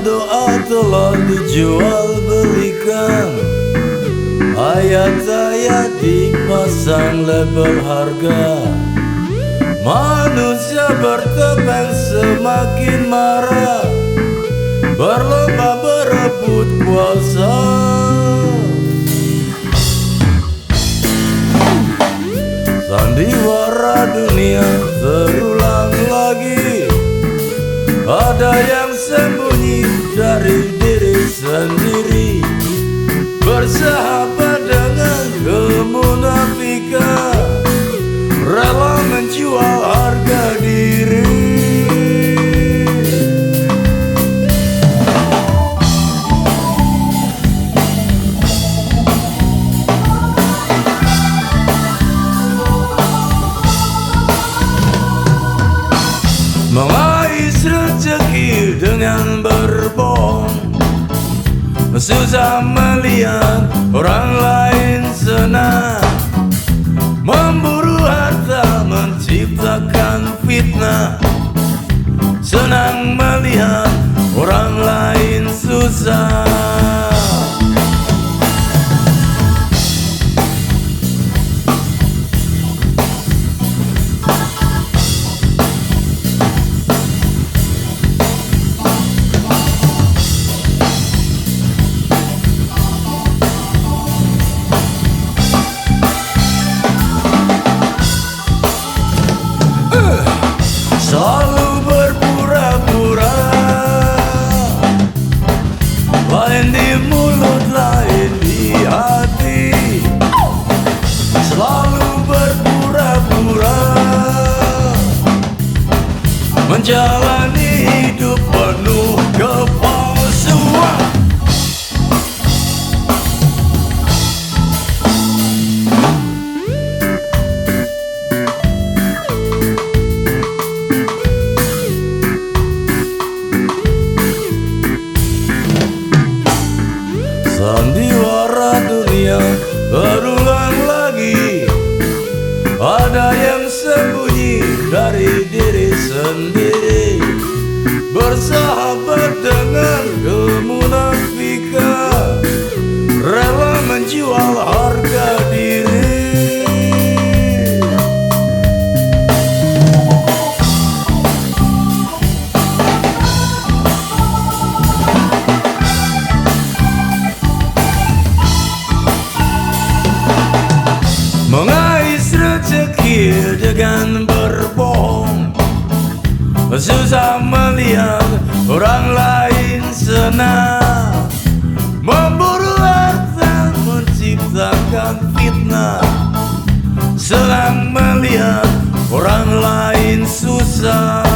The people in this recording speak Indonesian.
doa telah dijual belikan. Ayat-ayat dipasang label harga. Manusia bertepeng semakin marah. Berlomba berebut kuasa. Sandiwara dunia terulang lagi. Ada yang sembunyi Bersahabat Susah melihat orang lain senang. Memburu harta menciptakan fitnah. Senang melihat orang lain susah Selalu berpura-pura. Lain di mulut, lain di hati. Selalu berpura-pura. Menjalani Sandiwara dunia berulang lagi. Ada yang sembunyi dari diri sendiri. Bersahabat Susah melihat orang lain senang. Memburu harta menciptakan fitnah. Senang melihat orang lain susah